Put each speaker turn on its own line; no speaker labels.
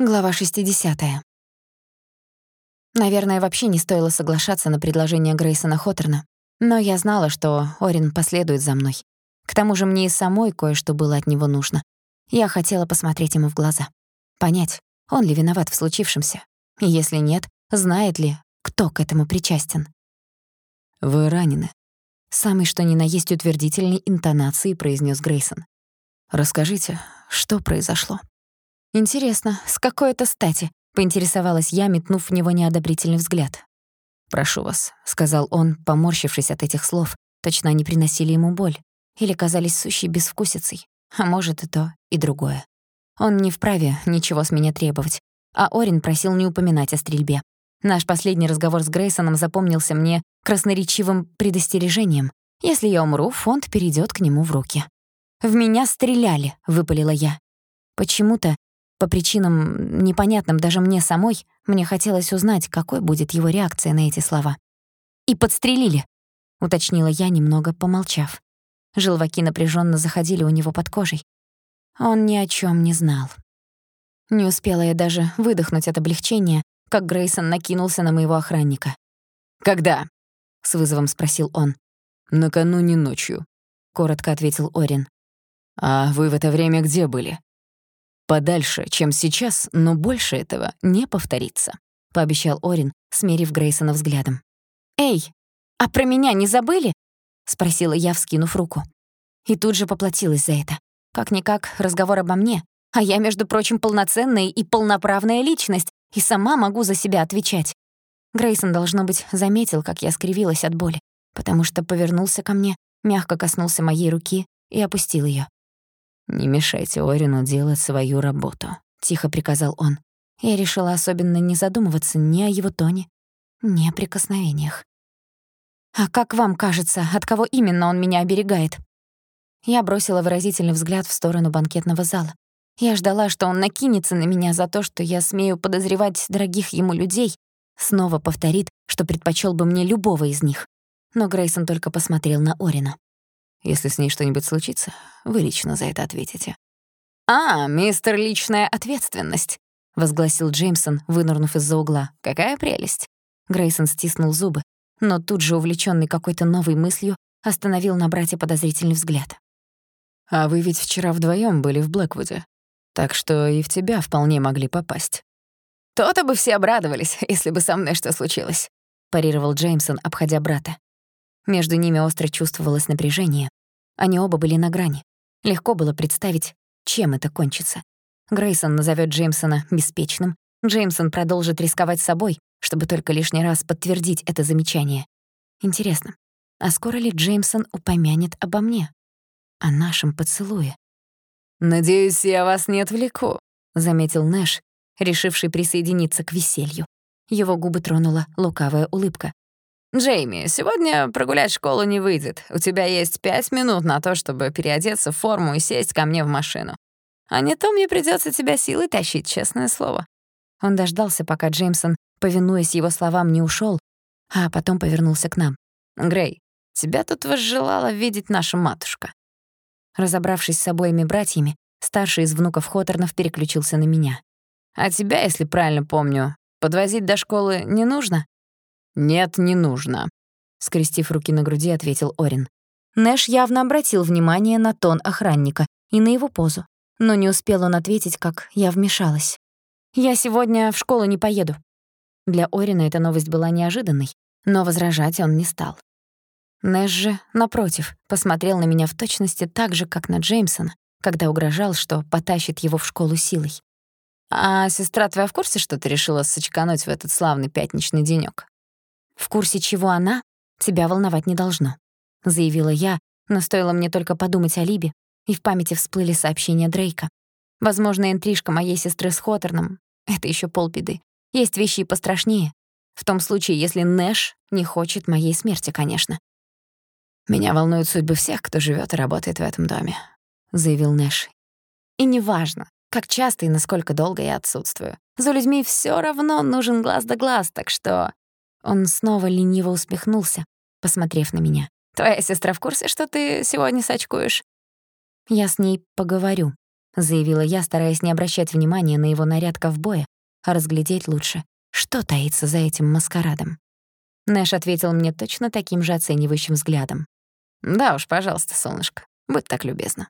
Глава 60. Наверное, вообще не стоило соглашаться на предложение Грейсона Хоттерна, но я знала, что Орин последует за мной. К тому же мне и самой кое-что было от него нужно. Я хотела посмотреть ему в глаза, понять, он ли виноват в случившемся, и если нет, знает ли, кто к этому причастен.
«Вы ранены», —
самый что ни на есть утвердительной интонацией произнес Грейсон.
«Расскажите, что произошло?»
«Интересно, с какой это стати?» — поинтересовалась я, метнув в него неодобрительный взгляд.
«Прошу вас», —
сказал он, поморщившись от этих слов. Точно они приносили ему боль. Или казались сущей безвкусицей. А может, и то, и другое. Он не вправе ничего с меня требовать. А Орин просил не упоминать о стрельбе. Наш последний разговор с Грейсоном запомнился мне красноречивым предостережением. Если я умру, фонд перейдет к нему в руки. «В меня стреляли», — выпалила я. Почему-то по причинам, непонятным даже мне самой, мне хотелось узнать, какой будет его реакция на эти слова. «И подстрелили», — уточнила я, немного помолчав. Желваки напряженно заходили у него под кожей. Он ни о чем не знал. Не успела я даже выдохнуть от облегчения, как Грейсон накинулся на моего охранника.
«Когда?»
— с вызовом спросил он.
«Накануне ночью», — коротко ответил Орин. «А вы в это время где были?» Подальше, чем сейчас, но больше этого не повторится, пообещал Орин, смерив Грейсона взглядом.
Эй, а про меня не забыли? спросила я, вскинув руку. И тут же поплатилась за это. Как-никак разговор обо мне, а я, между прочим, полноценная и полноправная личность, и сама могу за себя отвечать. Грейсон, должно быть, заметил, как я скривилась от боли, потому что повернулся ко мне, мягко коснулся моей руки и опустил её.
«Не мешайте Орину делать свою работу», — тихо приказал он.
Я решила особенно не задумываться ни о его тоне, ни о прикосновениях. «А как вам кажется, от кого именно он меня оберегает?» Я бросила выразительный взгляд в сторону банкетного зала. Я ждала, что он накинется на меня за то, что я смею подозревать дорогих ему людей, снова повторит, что предпочел бы мне любого из них. Но Грейсон только посмотрел на Орина.
Если с ней что-нибудь случится, вы лично за это ответите».
«А, мистер Личная ответственность», — возгласил Джеймсон, вынырнув из-за угла. «Какая прелесть!» Грейсон стиснул зубы, но тут же, увлечённый какой-то новой мыслью, остановил на брате подозрительный взгляд.
«А вы ведь вчера вдвоём были в Блэквуде, так что и в тебя вполне могли попасть».
«То-то бы все обрадовались, если бы со мной что случилось», — парировал Джеймсон, обходя брата. Между ними остро чувствовалось напряжение. Они оба были на грани. Легко было представить, чем это кончится. Грейсон назовёт Джеймсона беспечным, Джеймсон продолжит рисковать собой, чтобы только лишний раз подтвердить это замечание. Интересно, а скоро ли Джеймсон упомянет обо мне? О нашем поцелуе?
«Надеюсь, я вас не отвлеку», —
заметил Нэш, решивший присоединиться к веселью. Его губы тронула лукавая улыбка.
«Джейми, сегодня прогулять школу не выйдет. У тебя есть пять минут на то, чтобы переодеться в форму и сесть ко мне в машину. А не то мне придётся тебя силой тащить, честное слово».
Он дождался, пока Джеймсон, повинуясь его словам, не ушёл, а потом повернулся к нам.
«Грей, тебя тут возжелала видеть наша матушка».
Разобравшись с обоими братьями, старший из внуков Хоторнов переключился на меня.
«А тебя, если правильно помню, подвозить до школы не нужно?»
«Нет, не нужно», — скрестив руки на груди, ответил Орин.
Нэш явно обратил внимание на тон охранника и на его позу, но не успел он ответить, как я вмешалась. «Я сегодня в школу не поеду». Для Орина эта новость была неожиданной, но возражать он не стал. Нэш же, напротив, посмотрел на меня в точности так же, как на Джеймсона, когда угрожал, что потащит его в школу силой.
«А сестра твоя в курсе, что ты решила сочкануть в этот славный пятничный денёк?»
В курсе чего она, тебя волновать не должно», — заявила я, но стоило мне только подумать о Либе, и в памяти всплыли сообщения Дрейка. Возможно, интрижка моей сестры с Хоторном — это ещё полбеды. Есть вещи и пострашнее. В том случае, если Нэш не хочет моей смерти, конечно.
«Меня волнуют судьбы всех, кто живёт и работает в этом доме», — заявил Нэш.
«И неважно, как часто и насколько долго я отсутствую. За людьми всё равно нужен глаз да глаз, так что он снова лениво усмехнулся, посмотрев на меня.
«Твоя сестра в курсе, что ты сегодня сочкуешь?»
«Я с ней поговорю», — заявила я, стараясь не обращать внимания на его наряд ковбоя, а разглядеть лучше, что таится за этим маскарадом. Нэш ответил мне точно таким же оценивающим взглядом.
«Да уж, пожалуйста, солнышко, будь так любезна».